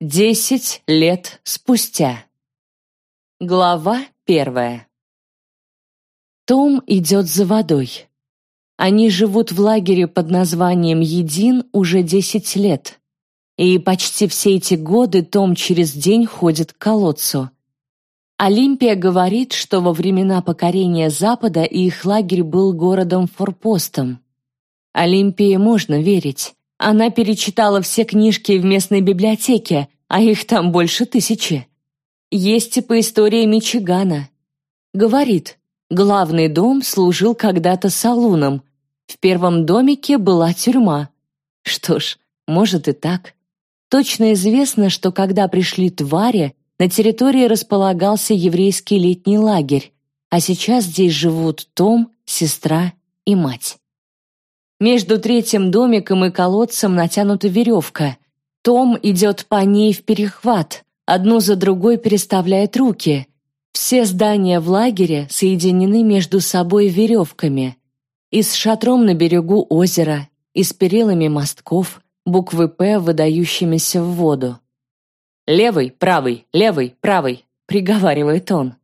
Десять лет спустя. Глава первая. Том идет за водой. Они живут в лагере под названием «Един» уже десять лет. И почти все эти годы Том через день ходит к колодцу. Олимпия говорит, что во времена покорения Запада их лагерь был городом-форпостом. Олимпии можно верить. Она перечитала все книжки в местной библиотеке, а их там больше тысячи. Есть и по истории Мичигана. Говорит, главный дом служил когда-то салуном. В первом домике была тюрьма. Что ж, может и так. Точно известно, что когда пришли твари, на территории располагался еврейский летний лагерь, а сейчас здесь живут Том, сестра и мать. Между третьим домиком и колодцем натянута веревка. Том идет по ней в перехват, одну за другой переставляет руки. Все здания в лагере соединены между собой веревками. И с шатром на берегу озера, и с перилами мостков, буквы «П», выдающимися в воду. «Левый, правый, левый, правый», — приговаривает он.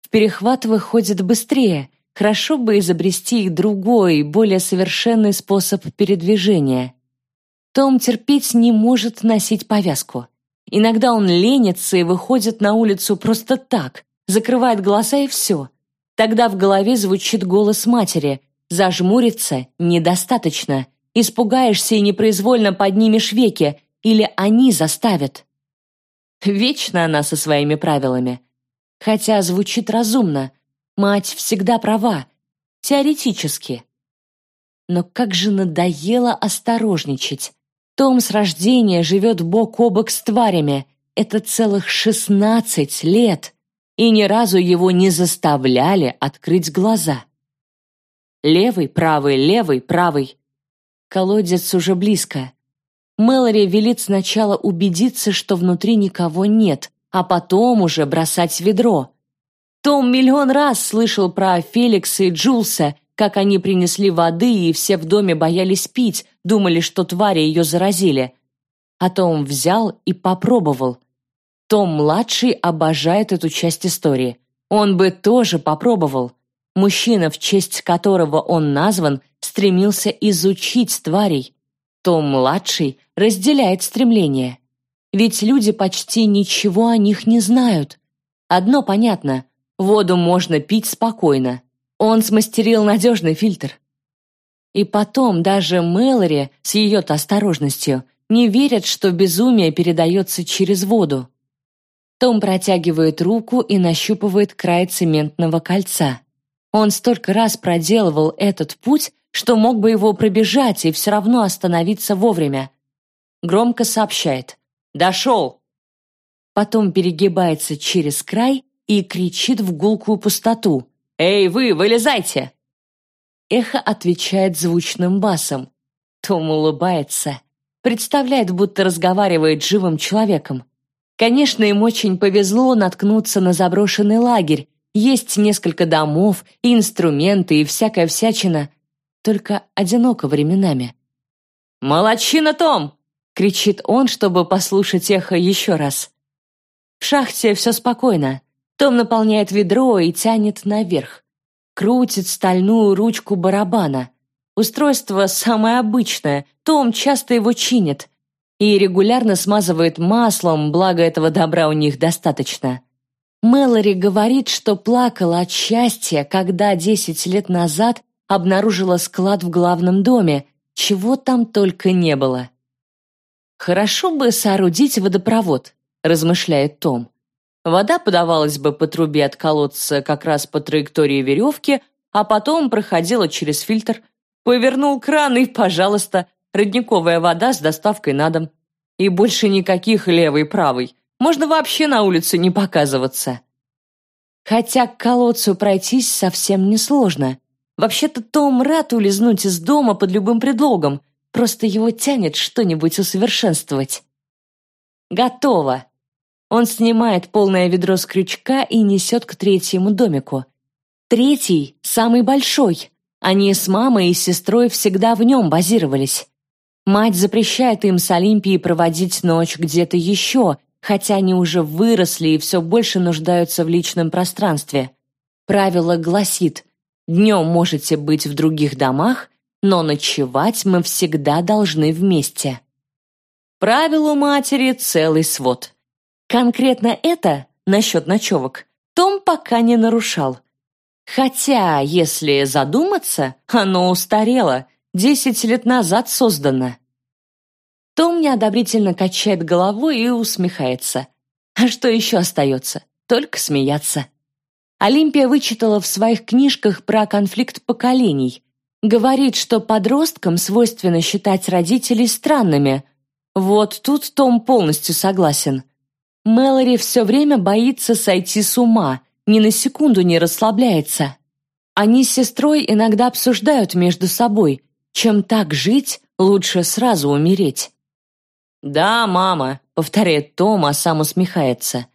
В перехват выходит быстрее, Хорошо бы изобрести и другой, более совершенный способ передвижения. Том терпеть не может носить повязку. Иногда он ленится и выходит на улицу просто так, закрывает глаза и все. Тогда в голове звучит голос матери. Зажмуриться недостаточно. Испугаешься и непроизвольно поднимешь веки, или они заставят. Вечно она со своими правилами. Хотя звучит разумно. Мать всегда права. Теоретически. Но как же надоело осторожничать. Том с рождения живет бок о бок с тварями. Это целых шестнадцать лет. И ни разу его не заставляли открыть глаза. Левый, правый, левый, правый. Колодец уже близко. Мэлори велит сначала убедиться, что внутри никого нет, а потом уже бросать ведро. Том миллион раз слышал про Феликса и Джулса, как они принесли воды, и все в доме боялись пить, думали, что твари ее заразили. А Том взял и попробовал. Том-младший обожает эту часть истории. Он бы тоже попробовал. Мужчина, в честь которого он назван, стремился изучить тварей. Том-младший разделяет стремление. Ведь люди почти ничего о них не знают. Одно понятно, Воду можно пить спокойно. Он смастерил надежный фильтр. И потом даже Мэлори с ее-то осторожностью не верят, что безумие передается через воду. Том протягивает руку и нащупывает край цементного кольца. Он столько раз проделывал этот путь, что мог бы его пробежать и все равно остановиться вовремя. Громко сообщает «Дошел!». Потом перегибается через край и кричит в гулкую пустоту. «Эй, вы, вылезайте!» Эхо отвечает звучным басом. Том улыбается. Представляет, будто разговаривает живым человеком. Конечно, им очень повезло наткнуться на заброшенный лагерь. Есть несколько домов, и инструменты, и всякая всячина. Только одиноко временами. «Молодчина, Том!» — кричит он, чтобы послушать эхо еще раз. В шахте все спокойно. Том наполняет ведро и тянет наверх. Крутит стальную ручку барабана. Устройство самое обычное, Том часто его чинит. И регулярно смазывает маслом, благо этого добра у них достаточно. Мэлори говорит, что плакала от счастья, когда десять лет назад обнаружила склад в главном доме, чего там только не было. «Хорошо бы соорудить водопровод», — размышляет Том. Вода подавалась бы по трубе от колодца как раз по траектории веревки, а потом проходила через фильтр. Повернул кран и, пожалуйста, родниковая вода с доставкой на дом. И больше никаких левый-правый. Можно вообще на улице не показываться. Хотя к колодцу пройтись совсем несложно. Вообще-то Том рад улизнуть из дома под любым предлогом, просто его тянет что-нибудь усовершенствовать. Готово. Он снимает полное ведро с крючка и несет к третьему домику. Третий, самый большой. Они с мамой и сестрой всегда в нем базировались. Мать запрещает им с Олимпией проводить ночь где-то еще, хотя они уже выросли и все больше нуждаются в личном пространстве. Правило гласит, днем можете быть в других домах, но ночевать мы всегда должны вместе. Правилу матери целый свод. Конкретно это, насчет ночевок, Том пока не нарушал. Хотя, если задуматься, оно устарело, десять лет назад создано. Том неодобрительно качает головой и усмехается. А что еще остается? Только смеяться. Олимпия вычитала в своих книжках про конфликт поколений. Говорит, что подросткам свойственно считать родителей странными. Вот тут Том полностью согласен. Мэлори все время боится сойти с ума, ни на секунду не расслабляется. Они с сестрой иногда обсуждают между собой, чем так жить, лучше сразу умереть. «Да, мама», — повторяет Том, а сам усмехается.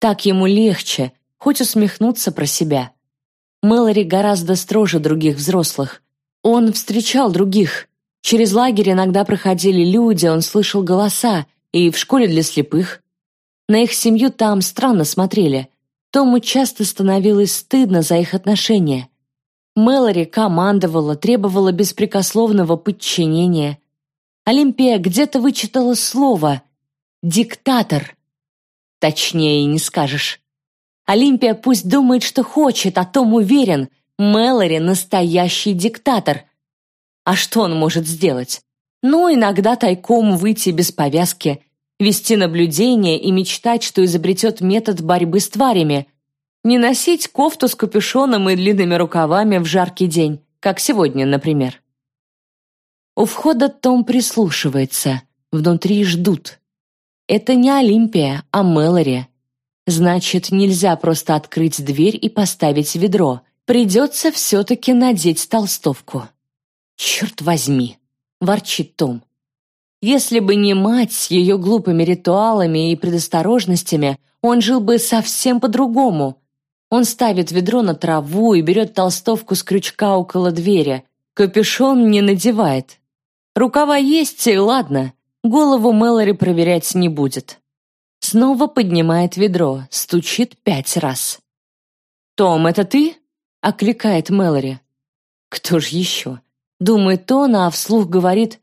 Так ему легче, хоть усмехнуться про себя. Мэлори гораздо строже других взрослых. Он встречал других. Через лагерь иногда проходили люди, он слышал голоса, и в школе для слепых. На их семью там странно смотрели. Тому часто становилось стыдно за их отношения. Мэлори командовала, требовала беспрекословного подчинения. Олимпия где-то вычитала слово «диктатор». Точнее не скажешь. Олимпия пусть думает, что хочет, а Том уверен, Мэлори настоящий диктатор. А что он может сделать? Ну, иногда тайком выйти без повязки, вести наблюдение и мечтать, что изобретет метод борьбы с тварями. Не носить кофту с капюшоном и длинными рукавами в жаркий день, как сегодня, например. У входа Том прислушивается. Внутри ждут. Это не Олимпия, а Мэлори. Значит, нельзя просто открыть дверь и поставить ведро. Придется все-таки надеть толстовку. «Черт возьми!» — ворчит Том. Если бы не мать с ее глупыми ритуалами и предосторожностями, он жил бы совсем по-другому. Он ставит ведро на траву и берет толстовку с крючка около двери. Капюшон не надевает. Рукава есть, и ладно. Голову Мэлори проверять не будет. Снова поднимает ведро, стучит пять раз. «Том, это ты?» — окликает Мэлори. «Кто ж еще?» Думает он, а вслух говорит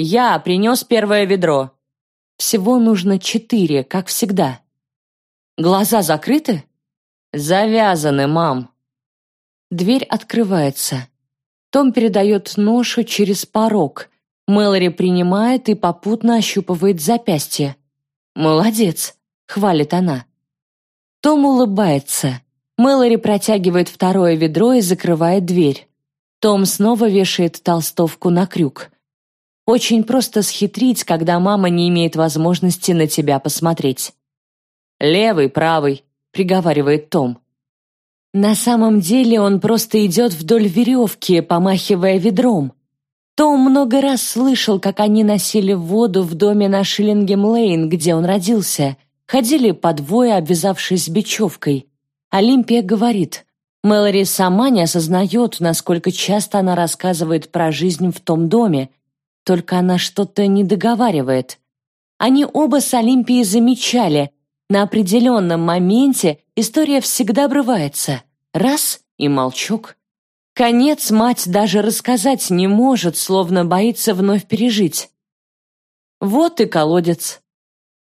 «Я принес первое ведро». Всего нужно четыре, как всегда. Глаза закрыты? Завязаны, мам. Дверь открывается. Том передает ношу через порог, Мэлори принимает и попутно ощупывает запястье. «Молодец!» — хвалит она. Том улыбается. Мэлори протягивает второе ведро и закрывает дверь. Том снова вешает толстовку на крюк. Очень просто схитрить, когда мама не имеет возможности на тебя посмотреть. «Левый, правый», — приговаривает Том. На самом деле он просто идет вдоль веревки, помахивая ведром. Том много раз слышал, как они носили воду в доме на Шиллингем-Лейн, где он родился. Ходили по двое, обвязавшись бечевкой. Олимпия говорит, Мэлори сама не осознает, насколько часто она рассказывает про жизнь в том доме, только она что-то не договаривает. Они оба с Олимпией замечали, на определенном моменте история всегда обрывается. Раз — и молчок. Конец мать даже рассказать не может, словно боится вновь пережить. Вот и колодец.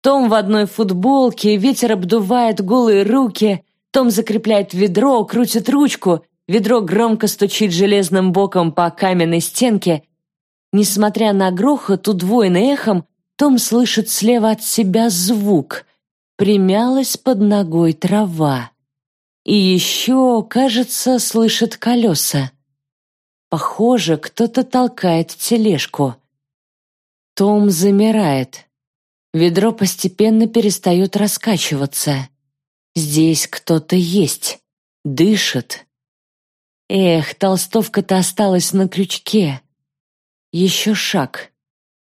Том в одной футболке, ветер обдувает голые руки, Том закрепляет ведро, крутит ручку, ведро громко стучит железным боком по каменной стенке. Несмотря на грохот, удвоенный эхом, том слышит слева от себя звук. Примялась под ногой трава. И еще, кажется, слышит колеса. Похоже, кто-то толкает тележку. Том замирает. Ведро постепенно перестает раскачиваться. Здесь кто-то есть. Дышит. Эх, толстовка-то осталась на крючке. Еще шаг.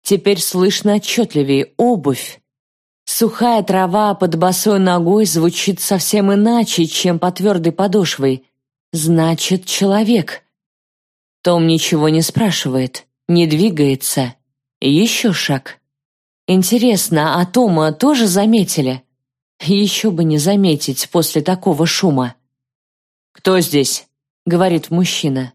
Теперь слышно отчетливее обувь. Сухая трава под босой ногой звучит совсем иначе, чем по твердой подошвой. Значит, человек. Том ничего не спрашивает, не двигается. Еще шаг. Интересно, а Тома тоже заметили? Еще бы не заметить после такого шума. «Кто здесь?» — говорит мужчина.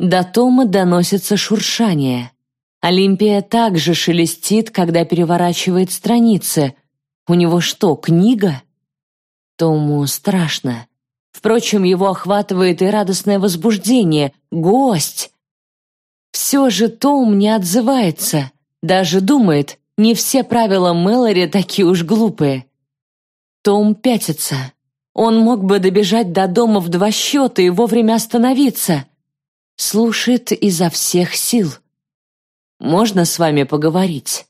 До Тома доносится шуршание. Олимпия также шелестит, когда переворачивает страницы. У него что, книга? Тому страшно. Впрочем, его охватывает и радостное возбуждение. Гость! Все же Том не отзывается. Даже думает, не все правила Мэлори такие уж глупые. Том пятится. Он мог бы добежать до дома в два счета и вовремя остановиться. Слушает изо всех сил. «Можно с вами поговорить?»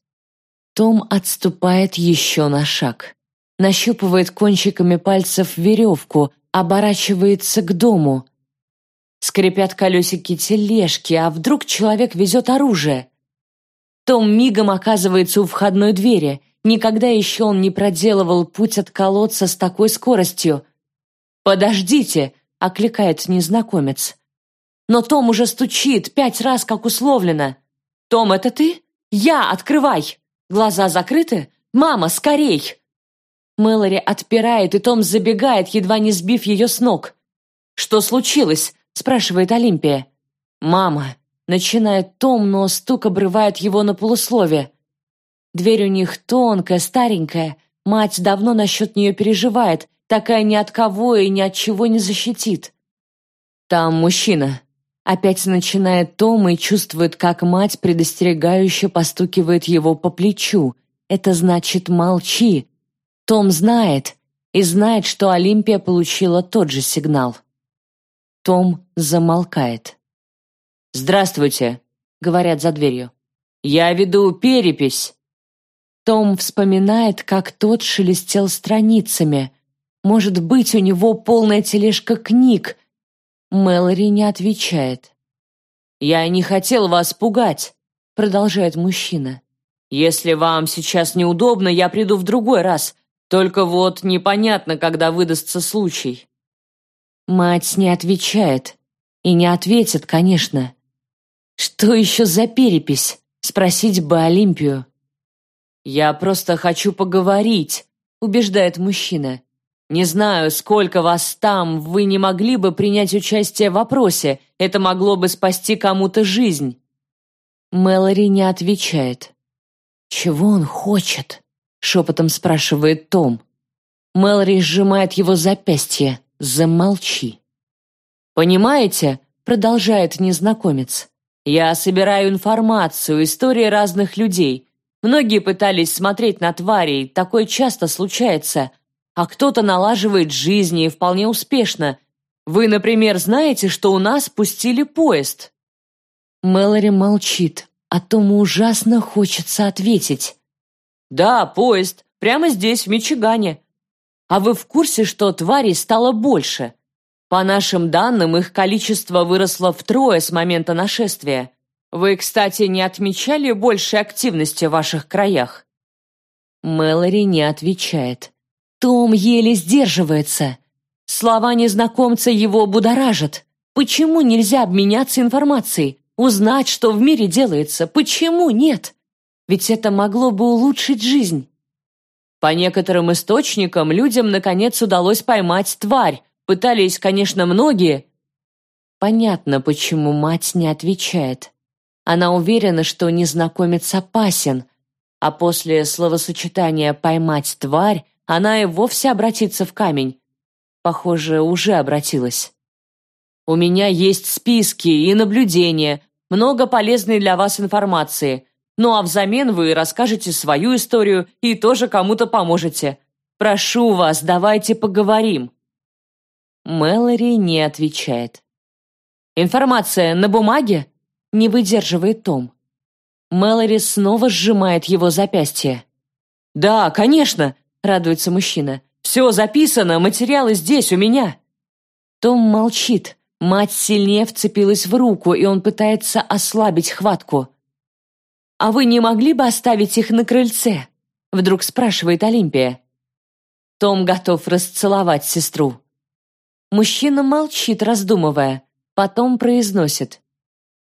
Том отступает еще на шаг. Нащупывает кончиками пальцев веревку, оборачивается к дому. Скрипят колесики тележки, а вдруг человек везет оружие? Том мигом оказывается у входной двери. Никогда еще он не проделывал путь от колодца с такой скоростью. «Подождите!» — окликает незнакомец. Но Том уже стучит, пять раз, как условлено. «Том, это ты? Я, открывай!» Глаза закрыты? «Мама, скорей!» Мэлори отпирает, и Том забегает, едва не сбив ее с ног. «Что случилось?» — спрашивает Олимпия. «Мама!» — начинает Том, но стук обрывает его на полуслове. Дверь у них тонкая, старенькая. Мать давно насчет нее переживает, такая ни от кого и ни от чего не защитит. «Там мужчина», Опять начинает Том и чувствует, как мать предостерегающе постукивает его по плечу. Это значит «молчи». Том знает и знает, что Олимпия получила тот же сигнал. Том замолкает. «Здравствуйте», — говорят за дверью. «Я веду перепись». Том вспоминает, как тот шелестел страницами. Может быть, у него полная тележка книг, Мэлори не отвечает. «Я не хотел вас пугать», — продолжает мужчина. «Если вам сейчас неудобно, я приду в другой раз. Только вот непонятно, когда выдастся случай». Мать не отвечает. И не ответит, конечно. Что еще за перепись? Спросить бы Олимпию. «Я просто хочу поговорить», — убеждает мужчина. Не знаю, сколько вас там, вы не могли бы принять участие в вопросе. Это могло бы спасти кому-то жизнь». Мэлори не отвечает. «Чего он хочет?» — шепотом спрашивает Том. Мэлори сжимает его запястье. «Замолчи». «Понимаете?» — продолжает незнакомец. «Я собираю информацию, истории разных людей. Многие пытались смотреть на тварей, такое часто случается а кто-то налаживает жизни и вполне успешно. Вы, например, знаете, что у нас пустили поезд?» Мэлори молчит, а Тому ужасно хочется ответить. «Да, поезд. Прямо здесь, в Мичигане. А вы в курсе, что тварей стало больше? По нашим данным, их количество выросло втрое с момента нашествия. Вы, кстати, не отмечали большей активности в ваших краях?» Мэлори не отвечает. Том еле сдерживается. Слова незнакомца его будоражат. Почему нельзя обменяться информацией? Узнать, что в мире делается? Почему нет? Ведь это могло бы улучшить жизнь. По некоторым источникам людям наконец удалось поймать тварь. Пытались, конечно, многие. Понятно, почему мать не отвечает. Она уверена, что незнакомец опасен, а после словосочетания «поймать тварь» она и вовсе обратится в камень. Похоже, уже обратилась. У меня есть списки и наблюдения, много полезной для вас информации. Ну а взамен вы расскажете свою историю и тоже кому-то поможете. Прошу вас, давайте поговорим. Мэлори не отвечает. «Информация на бумаге?» Не выдерживает Том. Мэлори снова сжимает его запястье. «Да, конечно. — радуется мужчина. «Все записано, материалы здесь, у меня». Том молчит. Мать сильнее вцепилась в руку, и он пытается ослабить хватку. «А вы не могли бы оставить их на крыльце?» — вдруг спрашивает Олимпия. Том готов расцеловать сестру. Мужчина молчит, раздумывая, потом произносит.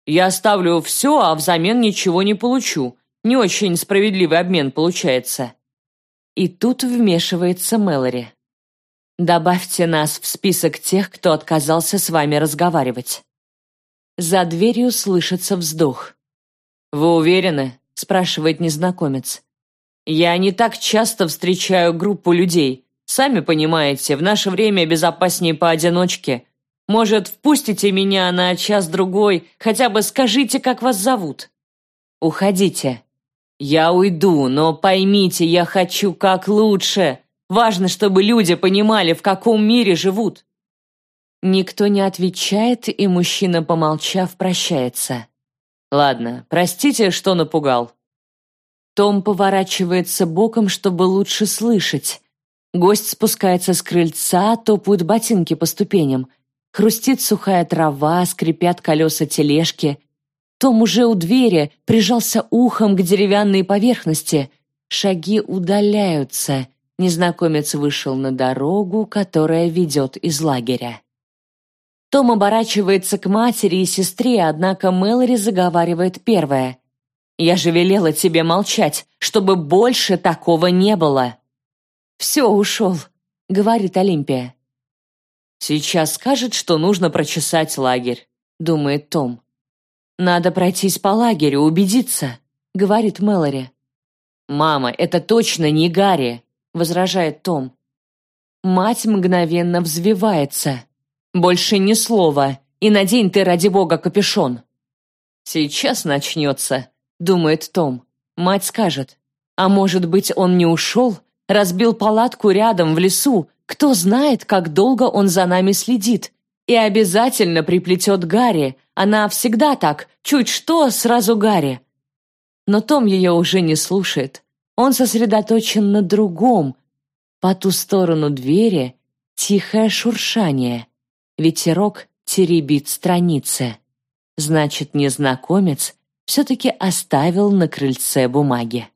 Я оставлю все, а взамен ничего не получу. Не очень справедливый обмен получается. И тут вмешивается Мэлори. Добавьте нас в список тех, кто отказался с вами разговаривать. За дверью слышится вздох. «Вы уверены?» – спрашивает незнакомец. «Я не так часто встречаю группу людей. Сами понимаете, в наше время безопаснее поодиночке. Может, впустите меня на час-другой, хотя бы скажите, как вас зовут?» «Уходите». «Я уйду, но поймите, я хочу как лучше. Важно, чтобы люди понимали, в каком мире живут». Никто не отвечает, и мужчина, помолчав, прощается. «Ладно, простите, что напугал». Том поворачивается боком, чтобы лучше слышать. Гость спускается с крыльца, топают ботинки по ступеням. Хрустит сухая трава, скрипят колеса тележки. Том уже у двери прижался ухом к деревянной поверхности. Шаги удаляются. Незнакомец вышел на дорогу, которая ведет из лагеря. Том оборачивается к матери и сестре, однако Мэлори заговаривает первая. «Я же велела тебе молчать, чтобы больше такого не было». «Все, ушел», — говорит Олимпия. «Сейчас скажет, что нужно прочесать лагерь», — думает Том. «Надо пройтись по лагерю, убедиться», — говорит Мэлори. «Мама, это точно не Гарри», — возражает Том. Мать мгновенно взвивается. «Больше ни слова, и надень ты, ради бога, капюшон». «Сейчас начнется», — думает Том. Мать скажет. «А может быть, он не ушел? Разбил палатку рядом, в лесу, кто знает, как долго он за нами следит. И обязательно приплетет Гарри. Она всегда так, чуть что, сразу Гарри. Но Том ее уже не слушает. Он сосредоточен на другом. По ту сторону двери тихое шуршание. Ветерок теребит страницы. Значит, незнакомец все-таки оставил на крыльце бумаги.